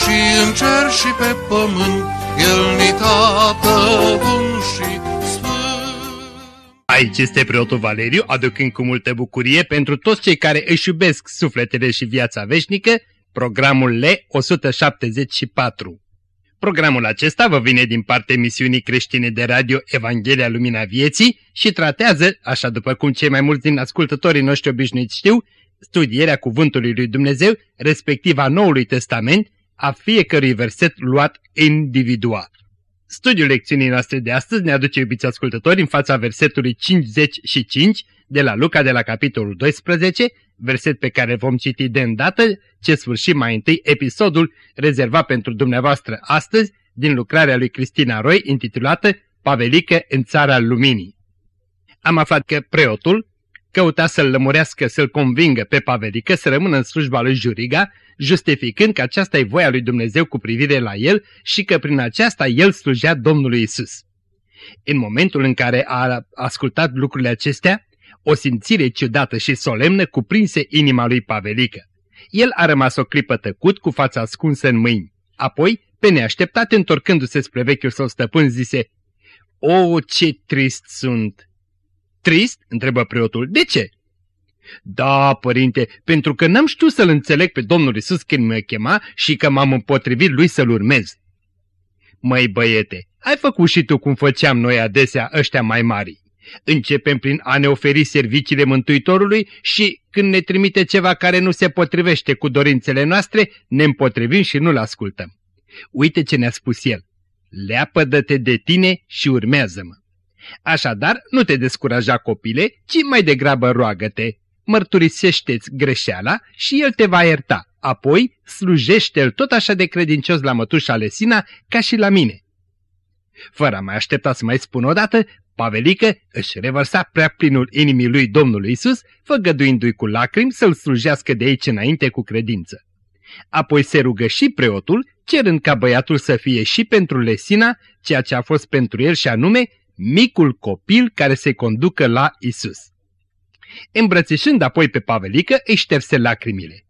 și în cer și pe pământ, El ni tată bun și Aici este preotul Valeriu, aducând cu multă bucurie pentru toți cei care își iubesc sufletele și viața veșnică, programul L174. Programul acesta vă vine din partea emisiunii creștine de radio Evanghelia Lumina Vieții și tratează, așa după cum cei mai mulți din ascultătorii noștri obișnuiți știu, studierea Cuvântului lui Dumnezeu, respectiv a Noului Testament, a fiecărui verset luat individual. Studiul lecțiunii noastre de astăzi ne aduce, iubiți ascultători, în fața versetului 55 de la Luca de la capitolul 12, verset pe care vom citi de îndată, ce sfârșim mai întâi episodul rezervat pentru dumneavoastră astăzi din lucrarea lui Cristina Roy intitulată Pavelică în țara luminii. Am aflat că preotul căuta să-l lămurească, să-l convingă pe Pavelică să rămână în slujba lui Juriga, justificând că aceasta e voia lui Dumnezeu cu privire la el și că prin aceasta el slujea Domnului Isus. În momentul în care a ascultat lucrurile acestea, o simțire ciudată și solemnă cuprinse inima lui Pavelică. El a rămas o clipă tăcut cu fața ascunsă în mâini. Apoi, pe neașteptat, întorcându-se spre vechiul său stăpân, zise, O, ce trist sunt! Trist? întrebă preotul. De ce? Da, părinte, pentru că n-am știut să-L înțeleg pe Domnul Isus când mă chema și că m-am împotrivit Lui să-L urmez. Măi băiete, ai făcut și tu cum făceam noi adesea ăștia mai mari. Începem prin a ne oferi serviciile Mântuitorului și când ne trimite ceva care nu se potrivește cu dorințele noastre, ne împotrivim și nu-L ascultăm. Uite ce ne-a spus El. Leapădă-te de tine și urmează-mă. Așadar, nu te descuraja copile, ci mai degrabă roagă-te, mărturisește-ți greșeala și el te va ierta. Apoi slujește-l tot așa de credincios la mătușa Lesina ca și la mine. Fără a mai aștepta să mai spun odată, Pavelică își revărsa prea plinul inimii lui Domnului Isus, făgăduindu-i cu lacrimi să-l slujească de aici înainte cu credință. Apoi se rugă și preotul, cerând ca băiatul să fie și pentru Lesina, ceea ce a fost pentru el și anume micul copil care se conducă la Isus. Îmbrățișând apoi pe Pavelică, îi șterse lacrimile.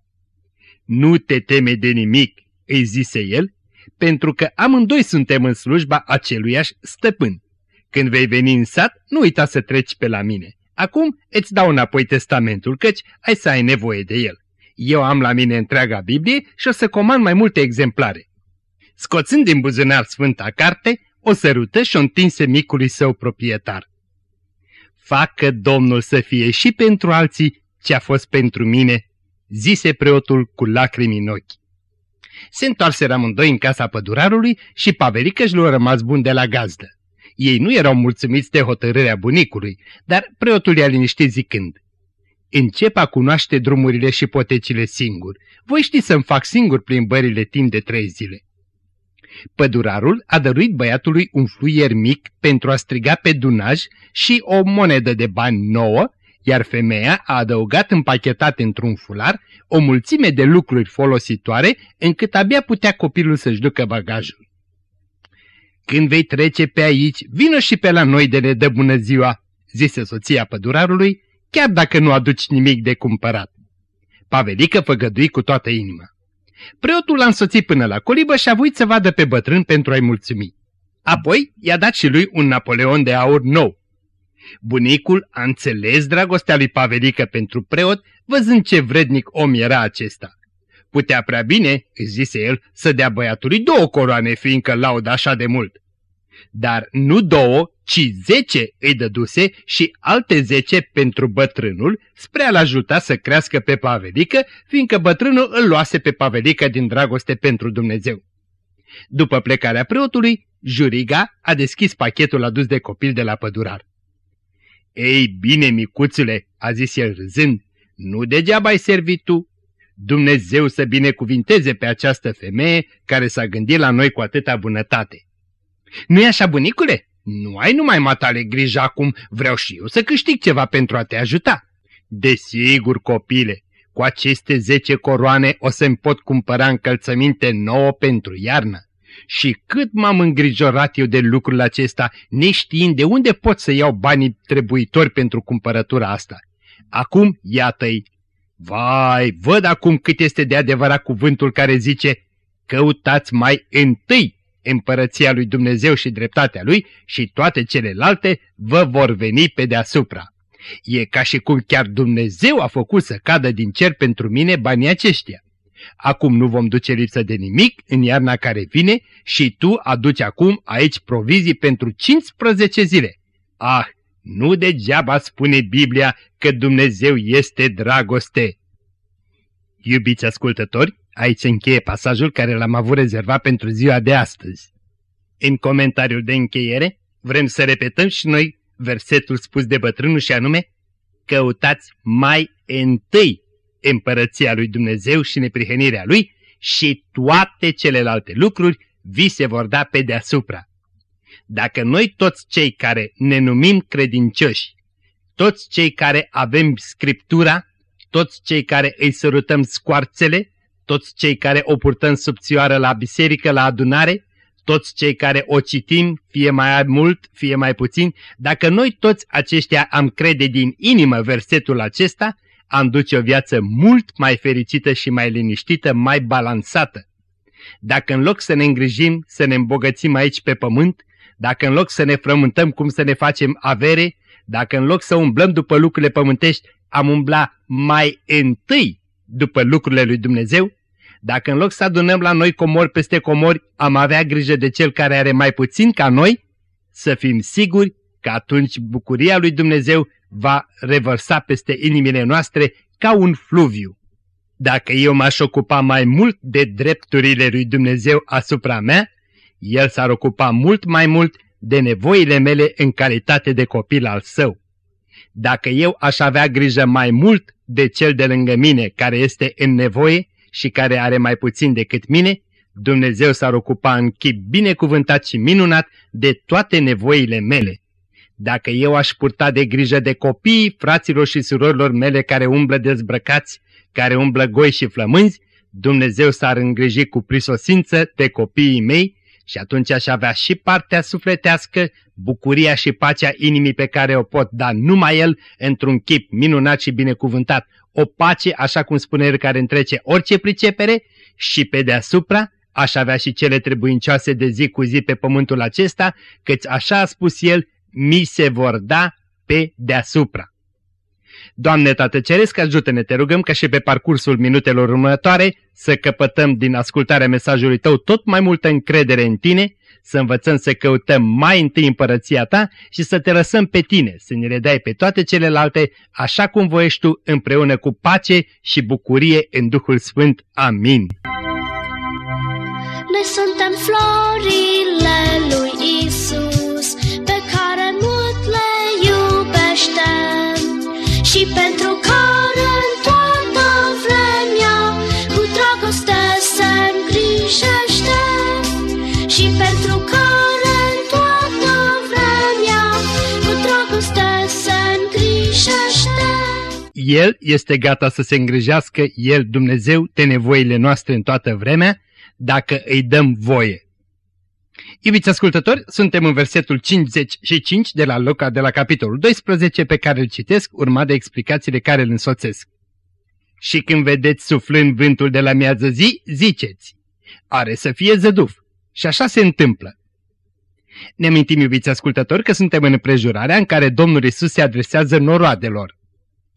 Nu te teme de nimic, îi zise el, pentru că amândoi suntem în slujba aceluiași stăpân. Când vei veni în sat, nu uita să treci pe la mine. Acum îți dau înapoi testamentul, căci ai să ai nevoie de el. Eu am la mine întreaga Biblie și o să comand mai multe exemplare. Scoțând din buzunar Sfânta Carte, o sărută și o întinse micului său proprietar. Facă Domnul să fie și pentru alții ce a fost pentru mine, zise preotul cu lacrimi în ochi. Se întoarse amândoi în casa pădurarului și Pavelică își l-a rămas bun de la gazdă. Ei nu erau mulțumiți de hotărârea bunicului, dar preotul i-a liniștit zicând, Încep a cunoaște drumurile și potecile singur. Voi ști să-mi fac singur plimbările timp de trei zile. Pădurarul a dăruit băiatului un fluier mic pentru a striga pe dunaj și o monedă de bani nouă, iar femeia a adăugat împachetat într-un fular o mulțime de lucruri folositoare încât abia putea copilul să-și ducă bagajul. Când vei trece pe aici, vină și pe la noi de ne dă bună ziua, zise soția pădurarului, chiar dacă nu aduci nimic de cumpărat. Pavelică făgădui cu toată inima. Preotul l-a însoțit până la colibă și a voit să vadă pe bătrân pentru a-i mulțumi. Apoi i-a dat și lui un Napoleon de aur nou. Bunicul a înțeles dragostea lui Pavelică pentru preot, văzând ce vrednic om era acesta. Putea prea bine, îi zise el, să dea băiatului două coroane, fiindcă laudă așa de mult. Dar nu două, ci zece îi dăduse și alte zece pentru bătrânul, spre a-l ajuta să crească pe Pavelică, fiindcă bătrânul îl luase pe Pavelică din dragoste pentru Dumnezeu. După plecarea preotului, Juriga a deschis pachetul adus de copil de la pădurar. Ei bine, micuțule, a zis el râzând, nu degeaba ai servit tu. Dumnezeu să binecuvinteze pe această femeie care s-a gândit la noi cu atâta bunătate. Nu-i așa, bunicule? Nu ai numai matale grijă acum, vreau și eu să câștig ceva pentru a te ajuta. Desigur, copile, cu aceste zece coroane o să-mi pot cumpăra încălțăminte nouă pentru iarnă. Și cât m-am îngrijorat eu de lucrul acesta, neștiind de unde pot să iau banii trebuitori pentru cumpărătura asta. Acum, iată-i. Vai, văd acum cât este de adevărat cuvântul care zice, căutați mai întâi împărăția lui Dumnezeu și dreptatea lui și toate celelalte vă vor veni pe deasupra. E ca și cum chiar Dumnezeu a făcut să cadă din cer pentru mine banii aceștia. Acum nu vom duce lipsă de nimic în iarna care vine și tu aduci acum aici provizii pentru 15 zile. Ah, nu degeaba spune Biblia că Dumnezeu este dragoste. Iubiți ascultători, aici încheie pasajul care l-am avut rezervat pentru ziua de astăzi. În comentariul de încheiere vrem să repetăm și noi versetul spus de bătrânul și anume Căutați mai întâi împărăția lui Dumnezeu și neprihănirea lui și toate celelalte lucruri vi se vor da pe deasupra. Dacă noi toți cei care ne numim credincioși, toți cei care avem Scriptura, toți cei care îi sărutăm scoarțele, toți cei care o purtăm subțioară la biserică, la adunare, toți cei care o citim, fie mai mult, fie mai puțin, dacă noi toți aceștia am crede din inimă versetul acesta, am duce o viață mult mai fericită și mai liniștită, mai balansată. Dacă în loc să ne îngrijim, să ne îmbogățim aici pe pământ, dacă în loc să ne frământăm cum să ne facem avere, dacă în loc să umblăm după lucrurile pământești, am umbla mai întâi după lucrurile lui Dumnezeu, dacă în loc să adunăm la noi comori peste comori, am avea grijă de cel care are mai puțin ca noi, să fim siguri că atunci bucuria lui Dumnezeu va revărsa peste inimile noastre ca un fluviu. Dacă eu m-aș ocupa mai mult de drepturile lui Dumnezeu asupra mea, El s-ar ocupa mult mai mult de nevoile mele în calitate de copil al său. Dacă eu aș avea grijă mai mult de cel de lângă mine care este în nevoie și care are mai puțin decât mine, Dumnezeu s-ar ocupa în chip binecuvântat și minunat de toate nevoile mele. Dacă eu aș purta de grijă de copiii fraților și surorilor mele care umblă dezbrăcați, care umblă goi și flămânzi, Dumnezeu s-ar îngriji cu prisosință de copiii mei și atunci aș avea și partea sufletească, bucuria și pacea inimii pe care o pot da numai El într-un chip minunat și binecuvântat, o pace, așa cum spune El, care întrece orice pricepere și pe deasupra aș avea și cele trebuincioase de zi cu zi pe pământul acesta, căci așa a spus El, mi se vor da pe deasupra. Doamne Tată Ceresc, ajută-ne, te rugăm ca și pe parcursul minutelor următoare să căpătăm din ascultarea mesajului Tău tot mai multă încredere în Tine, să învățăm să căutăm mai întâi împărăția Ta și să Te lăsăm pe Tine, să ne le dai pe toate celelalte, așa cum voiești Tu, împreună cu pace și bucurie în Duhul Sfânt. Amin. Noi suntem florile lui Isus, și pentru care în toată vremea cu dragoste se îngrijește și pentru care în toată vremea cu dragoste se îngrijește. El este gata să se îngrijească, El, Dumnezeu, de nevoile noastre în toată vremea, dacă îi dăm voie. Iubiți ascultători, suntem în versetul 55 de la Luca de la capitolul 12 pe care îl citesc, urmat de explicațiile care îl însoțesc. Și când vedeți suflând vântul de la miază zi, ziceți, are să fie zăduf. Și așa se întâmplă. Ne amintim, iubiți ascultători, că suntem în împrejurarea în care Domnul Isus se adresează noroadelor.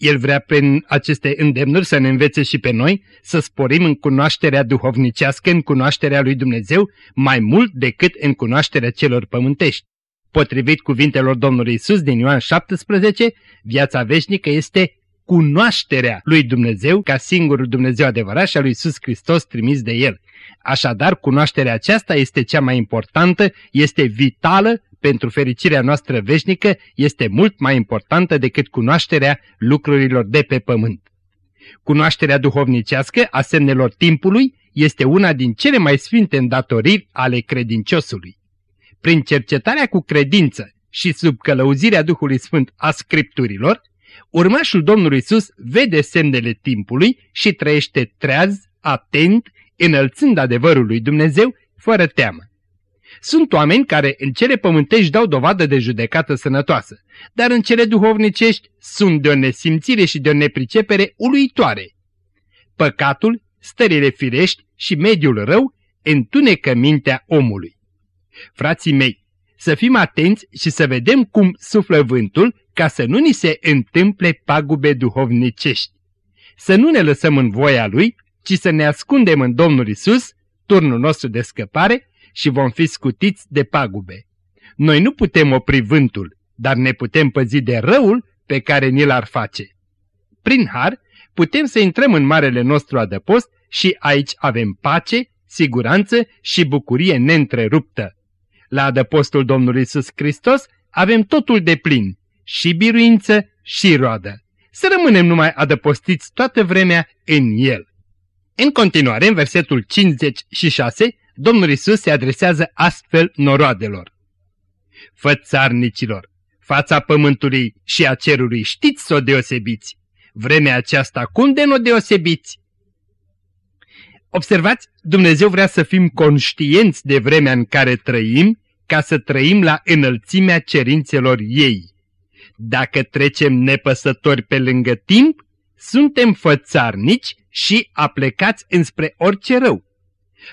El vrea prin aceste îndemnuri să ne învețe și pe noi să sporim în cunoașterea duhovnicească, în cunoașterea lui Dumnezeu, mai mult decât în cunoașterea celor pământești. Potrivit cuvintelor Domnului Isus din Ioan 17, viața veșnică este cunoașterea lui Dumnezeu ca singurul Dumnezeu adevărat și a lui Isus Hristos trimis de El. Așadar, cunoașterea aceasta este cea mai importantă, este vitală pentru fericirea noastră veșnică este mult mai importantă decât cunoașterea lucrurilor de pe pământ. Cunoașterea duhovnicească a semnelor timpului este una din cele mai sfinte îndatoriri ale credinciosului. Prin cercetarea cu credință și sub călăuzirea Duhului Sfânt a Scripturilor, urmașul Domnului Isus vede semnele timpului și trăiește treaz, atent, înălțând adevărul lui Dumnezeu, fără teamă. Sunt oameni care în cele pământești dau dovadă de judecată sănătoasă, dar în cele duhovnicești sunt de o nesimțire și de o nepricepere uluitoare. Păcatul, stările firești și mediul rău întunecă mintea omului. Frații mei, să fim atenți și să vedem cum suflă vântul ca să nu ni se întâmple pagube duhovnicești. Să nu ne lăsăm în voia lui, ci să ne ascundem în Domnul Isus, turnul nostru de scăpare, și vom fi scutiți de pagube. Noi nu putem opri vântul, dar ne putem păzi de răul pe care ni l-ar face. Prin har, putem să intrăm în marele nostru adăpost și aici avem pace, siguranță și bucurie neîntreruptă. La adăpostul Domnului Isus Hristos avem totul de plin, și biruință și roadă. Să rămânem numai adăpostiți toată vremea în El. În continuare, în versetul 56, Domnul Isus se adresează astfel noroadelor. Fățarnicilor, fața pământului și a cerului știți să o deosebiți. Vremea aceasta cum de nu o deosebiți? Observați, Dumnezeu vrea să fim conștienți de vremea în care trăim, ca să trăim la înălțimea cerințelor ei. Dacă trecem nepăsători pe lângă timp, suntem fățarnici și aplecați înspre orice rău.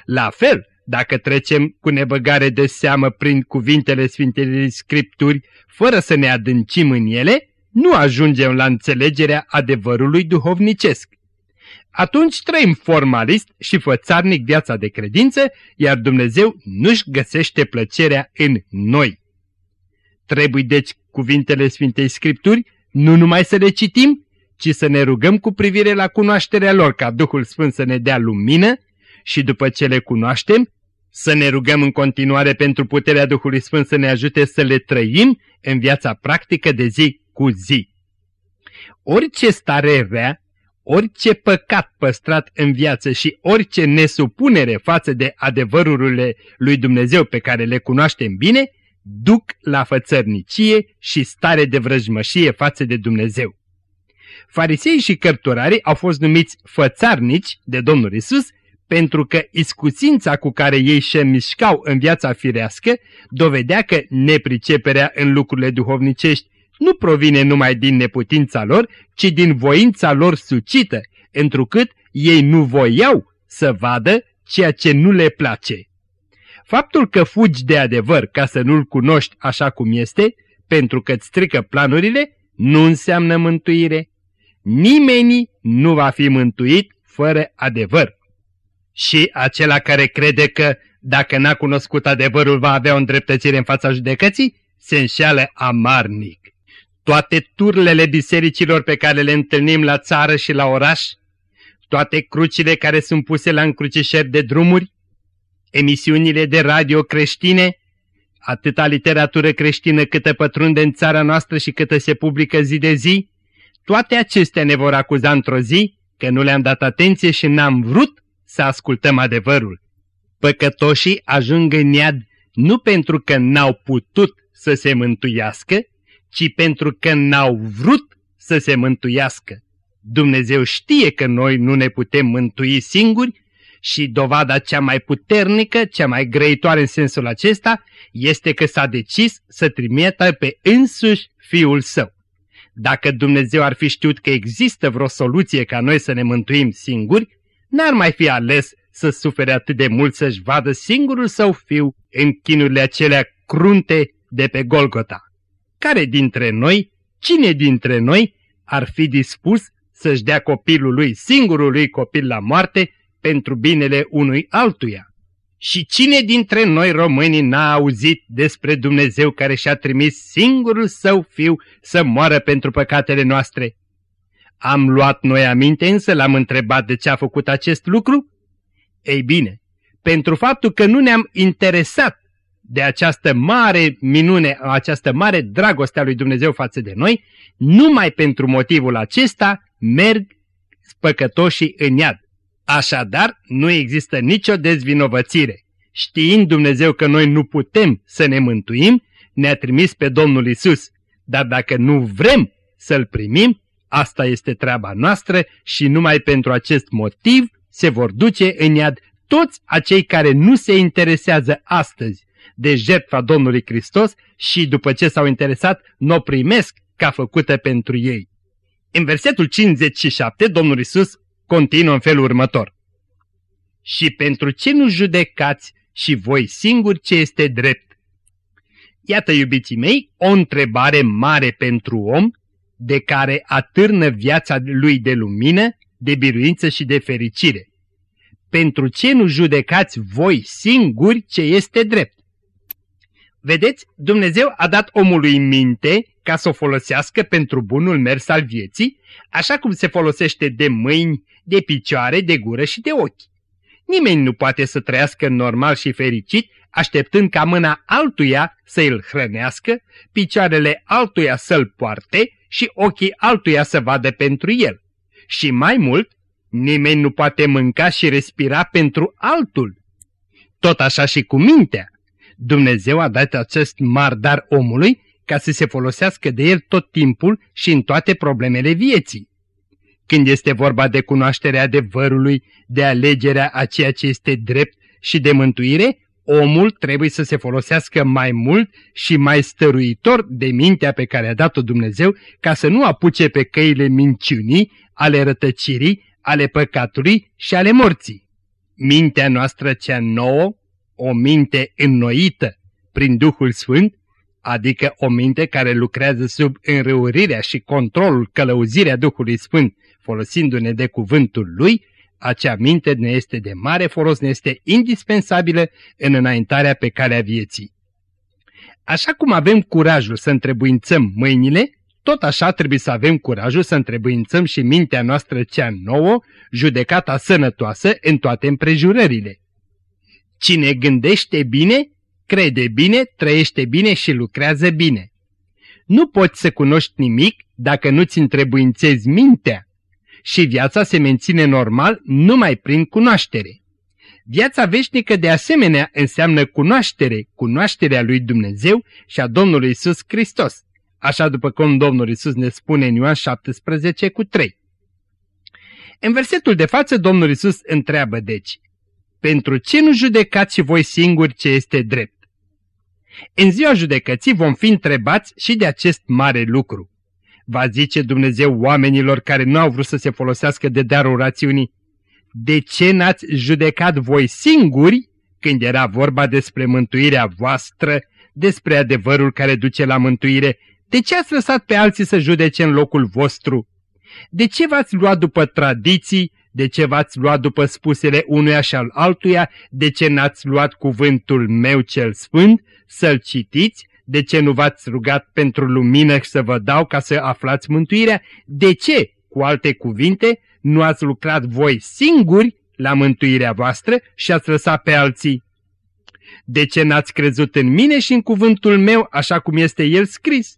La fel, dacă trecem cu nebăgare de seamă prin cuvintele Sfintelei Scripturi, fără să ne adâncim în ele, nu ajungem la înțelegerea adevărului duhovnicesc. Atunci trăim formalist și fățarnic viața de credință, iar Dumnezeu nu-și găsește plăcerea în noi. Trebuie deci cuvintele Sfintei Scripturi nu numai să le citim, ci să ne rugăm cu privire la cunoașterea lor ca Duhul Sfânt să ne dea lumină și după ce le cunoaștem, să ne rugăm în continuare pentru puterea Duhului Sfânt să ne ajute să le trăim în viața practică de zi cu zi. Orice stare rea, orice păcat păstrat în viață și orice nesupunere față de adevărurile lui Dumnezeu pe care le cunoaștem bine, duc la fățărnicie și stare de vrăjmășie față de Dumnezeu. Farisei și cărturarii au fost numiți fățarnici de Domnul Isus pentru că iscusința cu care ei se mișcau în viața firească dovedea că nepriceperea în lucrurile duhovnicești nu provine numai din neputința lor, ci din voința lor sucită, întrucât ei nu voiau să vadă ceea ce nu le place. Faptul că fugi de adevăr ca să nu-l cunoști așa cum este, pentru că îți strică planurile, nu înseamnă mântuire. Nimeni nu va fi mântuit fără adevăr și acela care crede că, dacă n-a cunoscut adevărul, va avea o îndreptățire în fața judecății, se înșeală amarnic. Toate turlele bisericilor pe care le întâlnim la țară și la oraș, toate crucile care sunt puse la încrucișări de drumuri, emisiunile de radio creștine, atâta literatură creștină câtă pătrunde în țara noastră și câtă se publică zi de zi, toate acestea ne vor acuza într-o zi că nu le-am dat atenție și n-am vrut să ascultăm adevărul. Păcătoșii ajung în iad nu pentru că n-au putut să se mântuiască, ci pentru că n-au vrut să se mântuiască. Dumnezeu știe că noi nu ne putem mântui singuri și dovada cea mai puternică, cea mai grăitoare în sensul acesta, este că s-a decis să trimită pe însuși Fiul Său. Dacă Dumnezeu ar fi știut că există vreo soluție ca noi să ne mântuim singuri, n-ar mai fi ales să sufere atât de mult să-și vadă singurul său fiu în chinurile acelea crunte de pe Golgota. Care dintre noi, cine dintre noi ar fi dispus să-și dea copilul lui, singurul lui copil la moarte, pentru binele unui altuia? Și cine dintre noi românii n-a auzit despre Dumnezeu care și-a trimis singurul său fiu să moară pentru păcatele noastre? Am luat noi aminte însă, l-am întrebat de ce a făcut acest lucru? Ei bine, pentru faptul că nu ne-am interesat de această mare minune, această mare dragoste a lui Dumnezeu față de noi, numai pentru motivul acesta merg păcătoșii în iad. Așadar, nu există nicio dezvinovățire. Știind Dumnezeu că noi nu putem să ne mântuim, ne-a trimis pe Domnul Isus. Dar dacă nu vrem să-L primim, asta este treaba noastră și numai pentru acest motiv se vor duce în iad toți acei care nu se interesează astăzi de jertfa Domnului Hristos și după ce s-au interesat, nu o primesc ca făcută pentru ei. În versetul 57, Domnul Isus continuă în felul următor. Și pentru ce nu judecați și voi singuri ce este drept? Iată, iubiții mei, o întrebare mare pentru om, de care atârnă viața lui de lumină, de biruință și de fericire. Pentru ce nu judecați voi singuri ce este drept? Vedeți, Dumnezeu a dat omului minte ca să o folosească pentru bunul mers al vieții, așa cum se folosește de mâini, de picioare, de gură și de ochi. Nimeni nu poate să trăiască normal și fericit așteptând ca mâna altuia să îl hrănească, picioarele altuia să-l poarte și ochii altuia să vadă pentru el. Și mai mult, nimeni nu poate mânca și respira pentru altul. Tot așa și cu mintea. Dumnezeu a dat acest mar dar omului ca să se folosească de el tot timpul și în toate problemele vieții. Când este vorba de cunoașterea adevărului, de alegerea a ceea ce este drept și de mântuire, omul trebuie să se folosească mai mult și mai stăruitor de mintea pe care a dat-o Dumnezeu ca să nu apuce pe căile minciunii, ale rătăcirii, ale păcatului și ale morții. Mintea noastră cea nouă, o minte înnoită prin Duhul Sfânt, adică o minte care lucrează sub înrăurirea și controlul călăuzirea Duhului Sfânt, folosindu-ne de cuvântul Lui, acea minte ne este de mare folos, ne este indispensabilă în înaintarea pe calea vieții. Așa cum avem curajul să întrebuințăm mâinile, tot așa trebuie să avem curajul să întrebuințăm și mintea noastră cea nouă, judecata sănătoasă în toate împrejurările. Cine gândește bine, crede bine, trăiește bine și lucrează bine. Nu poți să cunoști nimic dacă nu-ți întrebuințezi mintea și viața se menține normal numai prin cunoaștere. Viața veșnică de asemenea înseamnă cunoaștere, cunoașterea lui Dumnezeu și a Domnului Isus Hristos, așa după cum Domnul Isus ne spune în Ioan 17 cu 3. În versetul de față Domnul Isus întreabă deci, pentru ce nu judecați și voi singuri ce este drept? În ziua judecății vom fi întrebați și de acest mare lucru. Va zice Dumnezeu oamenilor care nu au vrut să se folosească de darul rațiunii, de ce n-ați judecat voi singuri când era vorba despre mântuirea voastră, despre adevărul care duce la mântuire, de ce ați lăsat pe alții să judece în locul vostru? De ce v-ați luat după tradiții, de ce v-ați luat după spusele unuia și al altuia, de ce n-ați luat cuvântul meu cel sfânt, să-l citiți, de ce nu v-ați rugat pentru lumină să vă dau ca să aflați mântuirea? De ce, cu alte cuvinte, nu ați lucrat voi singuri la mântuirea voastră și ați lăsat pe alții? De ce n-ați crezut în mine și în cuvântul meu așa cum este el scris?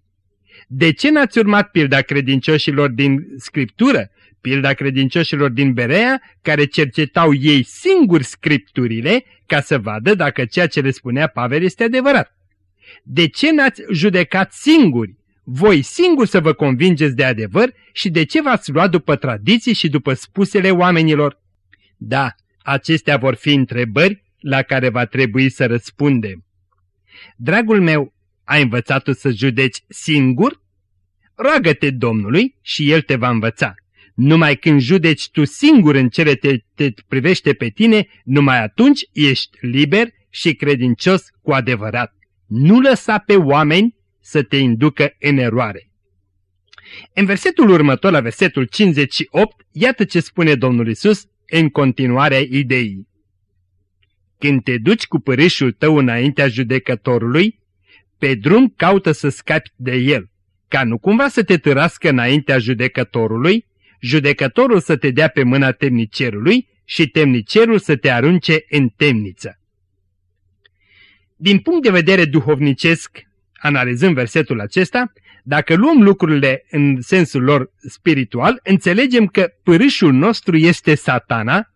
De ce n-ați urmat pilda credincioșilor din Scriptură, pilda credincioșilor din Berea, care cercetau ei singuri Scripturile ca să vadă dacă ceea ce le spunea Pavel este adevărat? De ce n-ați judecat singuri, voi singuri să vă convingeți de adevăr și de ce v-ați luat după tradiții și după spusele oamenilor? Da, acestea vor fi întrebări la care va trebui să răspundem. Dragul meu, ai învățat să judeci singur? Roagă-te Domnului și El te va învăța. Numai când judeci tu singur în cele te, te privește pe tine, numai atunci ești liber și credincios cu adevărat. Nu lăsa pe oameni să te inducă în eroare. În versetul următor, la versetul 58, iată ce spune Domnul Isus în continuarea ideii. Când te duci cu părâșul tău înaintea judecătorului, pe drum caută să scapi de el, ca nu cumva să te târască înaintea judecătorului, judecătorul să te dea pe mâna temnicerului și temnicerul să te arunce în temniță. Din punct de vedere duhovnicesc, analizând versetul acesta, Dacă luăm lucrurile în sensul lor spiritual, înțelegem că pârâșul nostru este satana,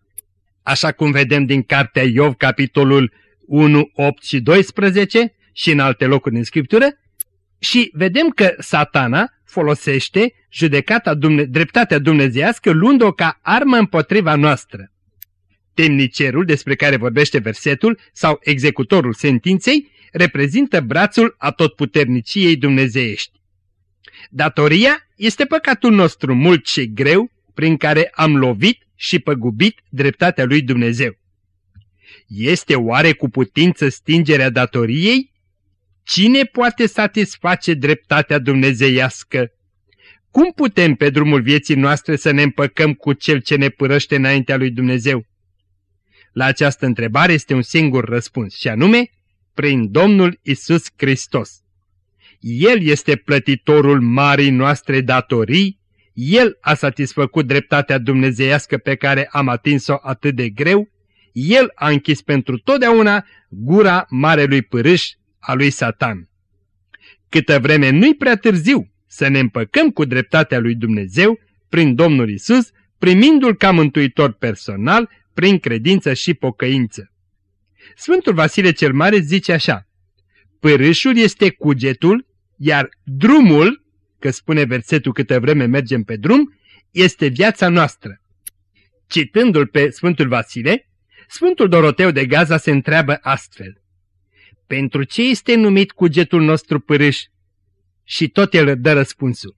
așa cum vedem din cartea Iov, capitolul 1, 8 și 12 și în alte locuri din Scriptură, și vedem că satana folosește judecata dumne dreptatea dumnezească luând-o ca armă împotriva noastră. Temnicerul despre care vorbește versetul sau executorul sentinței reprezintă brațul atotputerniciei dumnezeiești. Datoria este păcatul nostru mult și greu prin care am lovit și păgubit dreptatea lui Dumnezeu. Este oare cu putință stingerea datoriei? Cine poate satisface dreptatea dumnezeiască? Cum putem pe drumul vieții noastre să ne împăcăm cu cel ce ne părăște înaintea lui Dumnezeu? La această întrebare este un singur răspuns și anume, prin Domnul Isus Hristos. El este plătitorul marii noastre datorii, El a satisfăcut dreptatea dumnezeiască pe care am atins-o atât de greu, El a închis pentru totdeauna gura marelui pârâș a lui Satan. Câtă vreme nu-i prea târziu să ne împăcăm cu dreptatea lui Dumnezeu prin Domnul Isus, primindu-L ca mântuitor personal, prin credință și pocăință. Sfântul Vasile cel Mare zice așa, Pârâșul este cugetul, iar drumul, că spune versetul câtă vreme mergem pe drum, este viața noastră. Citându-l pe Sfântul Vasile, Sfântul Doroteu de Gaza se întreabă astfel. Pentru ce este numit cugetul nostru pârâș? Și tot el dă răspunsul.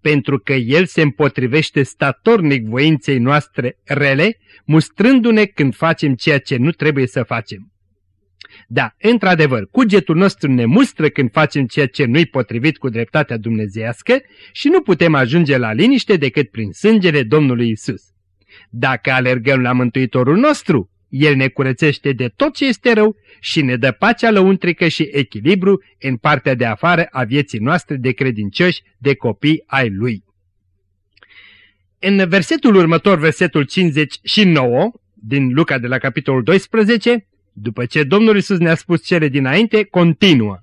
Pentru că el se împotrivește statornic voinței noastre rele, mustrându-ne când facem ceea ce nu trebuie să facem. Da, într-adevăr, cugetul nostru ne mustră când facem ceea ce nu-i potrivit cu dreptatea dumnezeiască și nu putem ajunge la liniște decât prin sângele Domnului Isus. Dacă alergăm la Mântuitorul nostru, El ne curățește de tot ce este rău și ne dă pacea lăuntrică și echilibru în partea de afară a vieții noastre de credincioși, de copii ai Lui. În versetul următor, versetul 59, din Luca de la capitolul 12, după ce Domnul Isus ne-a spus cele dinainte, continuă.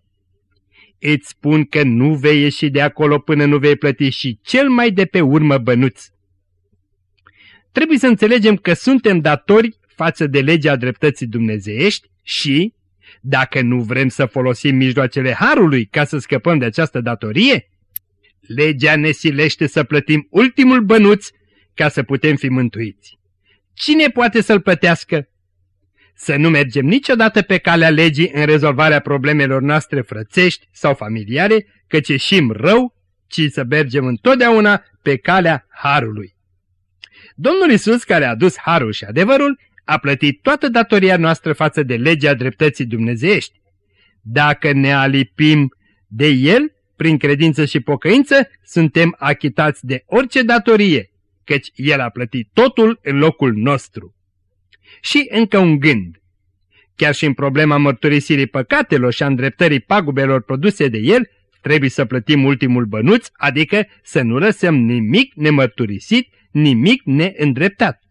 Îți spun că nu vei ieși de acolo până nu vei plăti și cel mai de pe urmă bănuți. Trebuie să înțelegem că suntem datori față de legea dreptății dumnezeiești și, dacă nu vrem să folosim mijloacele Harului ca să scăpăm de această datorie, legea ne silește să plătim ultimul bănuț ca să putem fi mântuiți. Cine poate să-l plătească? Să nu mergem niciodată pe calea legii în rezolvarea problemelor noastre frățești sau familiare, căci ieșim rău, ci să mergem întotdeauna pe calea Harului. Domnul Isus, care a dus Harul și adevărul, a plătit toată datoria noastră față de legea dreptății dumnezeiești. Dacă ne alipim de El, prin credință și pocăință, suntem achitați de orice datorie, căci El a plătit totul în locul nostru. Și încă un gând. Chiar și în problema mărturisirii păcatelor și a îndreptării pagubelor produse de El, trebuie să plătim ultimul bănuț, adică să nu lăsăm nimic nemărturisit, nimic neîndreptat.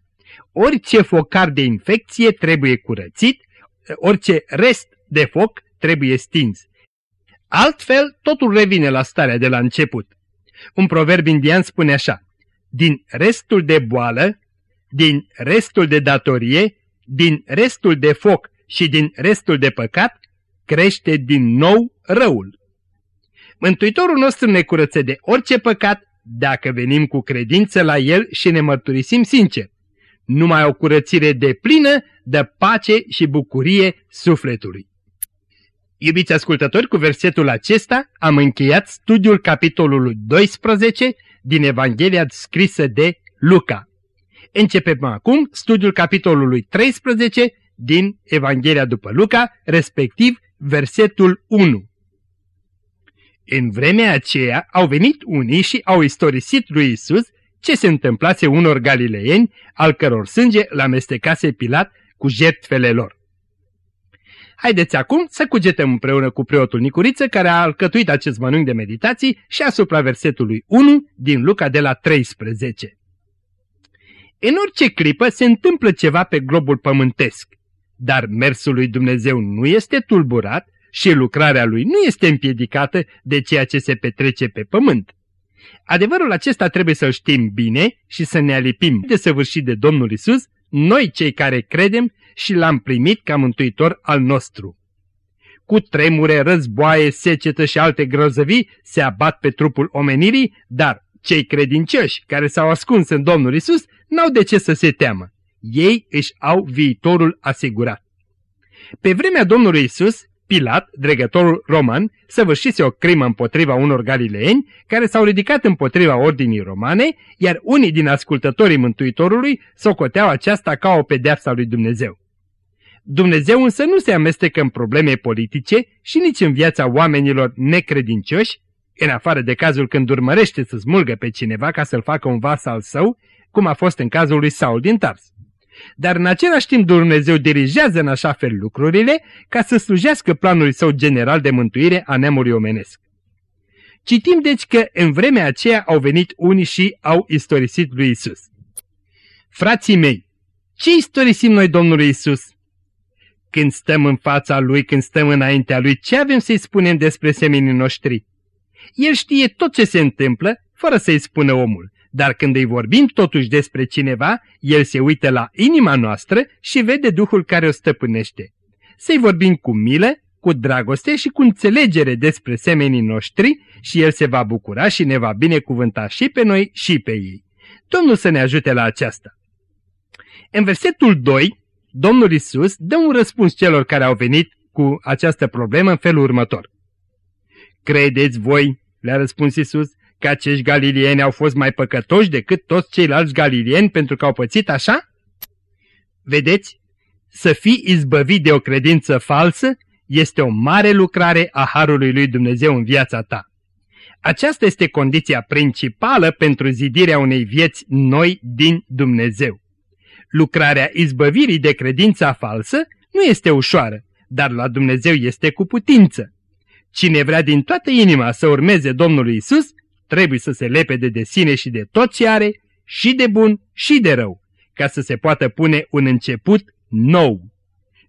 Orice focar de infecție trebuie curățit, orice rest de foc trebuie stins. Altfel, totul revine la starea de la început. Un proverb indian spune așa, din restul de boală, din restul de datorie, din restul de foc și din restul de păcat, crește din nou răul. Mântuitorul nostru ne curăță de orice păcat dacă venim cu credință la El și ne mărturisim sincer. Numai o curățire de plină dă pace și bucurie sufletului. Iubiți ascultători, cu versetul acesta am încheiat studiul capitolului 12 din Evanghelia scrisă de Luca. Începem acum studiul capitolului 13 din Evanghelia după Luca, respectiv versetul 1. În vremea aceea au venit unii și au istorisit lui Isus ce se întâmplase unor galileieni, al căror sânge l-amestecase Pilat cu jertfele lor. Haideți acum să cugetăm împreună cu preotul Nicuriță, care a alcătuit acest mănânc de meditații și asupra versetului 1 din Luca de la 13. În orice clipă se întâmplă ceva pe globul pământesc, dar mersul lui Dumnezeu nu este tulburat și lucrarea lui nu este împiedicată de ceea ce se petrece pe pământ. Adevărul acesta trebuie să-l știm bine și să ne alipim de săvârșit de Domnul Isus, noi cei care credem și l-am primit ca mântuitor al nostru. Cu tremure, războaie, secetă și alte grozăvii se abat pe trupul omenirii, dar cei credincioși care s-au ascuns în Domnul Isus n-au de ce să se teamă. Ei își au viitorul asigurat. Pe vremea Domnului Isus, Pilat, dregătorul roman, săvârșise o crimă împotriva unor galileeni care s-au ridicat împotriva ordinii romane, iar unii din ascultătorii Mântuitorului socoteau aceasta ca o pedeapsă a lui Dumnezeu. Dumnezeu însă nu se amestecă în probleme politice și nici în viața oamenilor necredincioși, în afară de cazul când urmărește să smulgă pe cineva ca să-l facă un vas al său, cum a fost în cazul lui Saul din Tars. Dar în același timp Dumnezeu dirigează în așa fel lucrurile ca să slujească planului său general de mântuire a neamului omenesc. Citim deci că în vremea aceea au venit unii și au istorisit lui Isus. Frații mei, ce istorisim noi Domnului Isus? Când stăm în fața Lui, când stăm înaintea Lui, ce avem să-i spunem despre semenii noștri? El știe tot ce se întâmplă, fără să-i spună omul, dar când îi vorbim totuși despre cineva, el se uită la inima noastră și vede Duhul care o stăpânește. Să-i vorbim cu milă, cu dragoste și cu înțelegere despre semenii noștri și El se va bucura și ne va binecuvânta și pe noi și pe ei. Domnul să ne ajute la aceasta. În versetul 2, Domnul Isus dă un răspuns celor care au venit cu această problemă în felul următor. Credeți voi, le-a răspuns Isus, că acești galilieni au fost mai păcătoși decât toți ceilalți galilieni pentru că au pățit așa? Vedeți, să fii izbăvit de o credință falsă este o mare lucrare a Harului lui Dumnezeu în viața ta. Aceasta este condiția principală pentru zidirea unei vieți noi din Dumnezeu. Lucrarea izbăvirii de credința falsă nu este ușoară, dar la Dumnezeu este cu putință. Cine vrea din toată inima să urmeze Domnului Isus, trebuie să se lepede de sine și de tot ce are, și de bun și de rău, ca să se poată pune un început nou.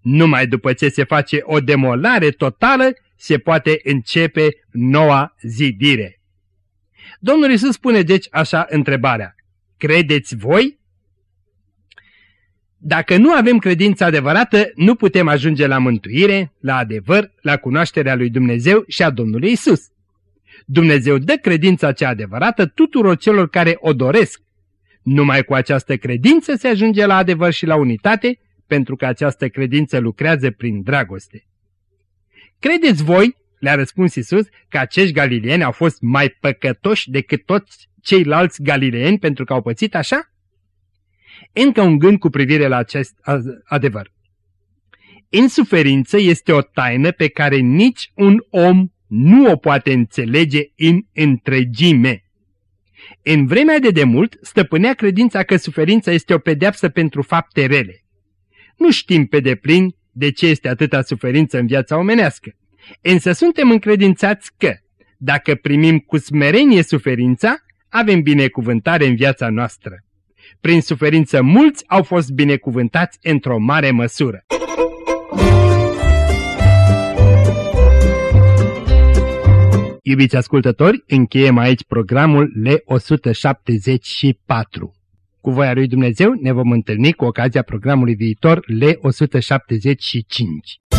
Numai după ce se face o demolare totală, se poate începe noua zidire. Domnul Iisus spune deci așa întrebarea, credeți voi? Dacă nu avem credința adevărată, nu putem ajunge la mântuire, la adevăr, la cunoașterea lui Dumnezeu și a Domnului Isus. Dumnezeu dă credința cea adevărată tuturor celor care o doresc. Numai cu această credință se ajunge la adevăr și la unitate, pentru că această credință lucrează prin dragoste. Credeți voi, le-a răspuns Isus, că acești galileeni au fost mai păcătoși decât toți ceilalți galileeni pentru că au pățit așa? Încă un gând cu privire la acest adevăr. În suferință este o taină pe care nici un om nu o poate înțelege în întregime. În vremea de demult stăpânea credința că suferința este o pedeapsă pentru fapte rele. Nu știm pe deplin de ce este atâta suferință în viața omenească, însă suntem încredințați că, dacă primim cu smerenie suferința, avem binecuvântare în viața noastră. Prin suferință mulți au fost binecuvântați într-o mare măsură. Iubiți ascultători, încheiem aici programul L174. Cu voia lui Dumnezeu ne vom întâlni cu ocazia programului viitor L175.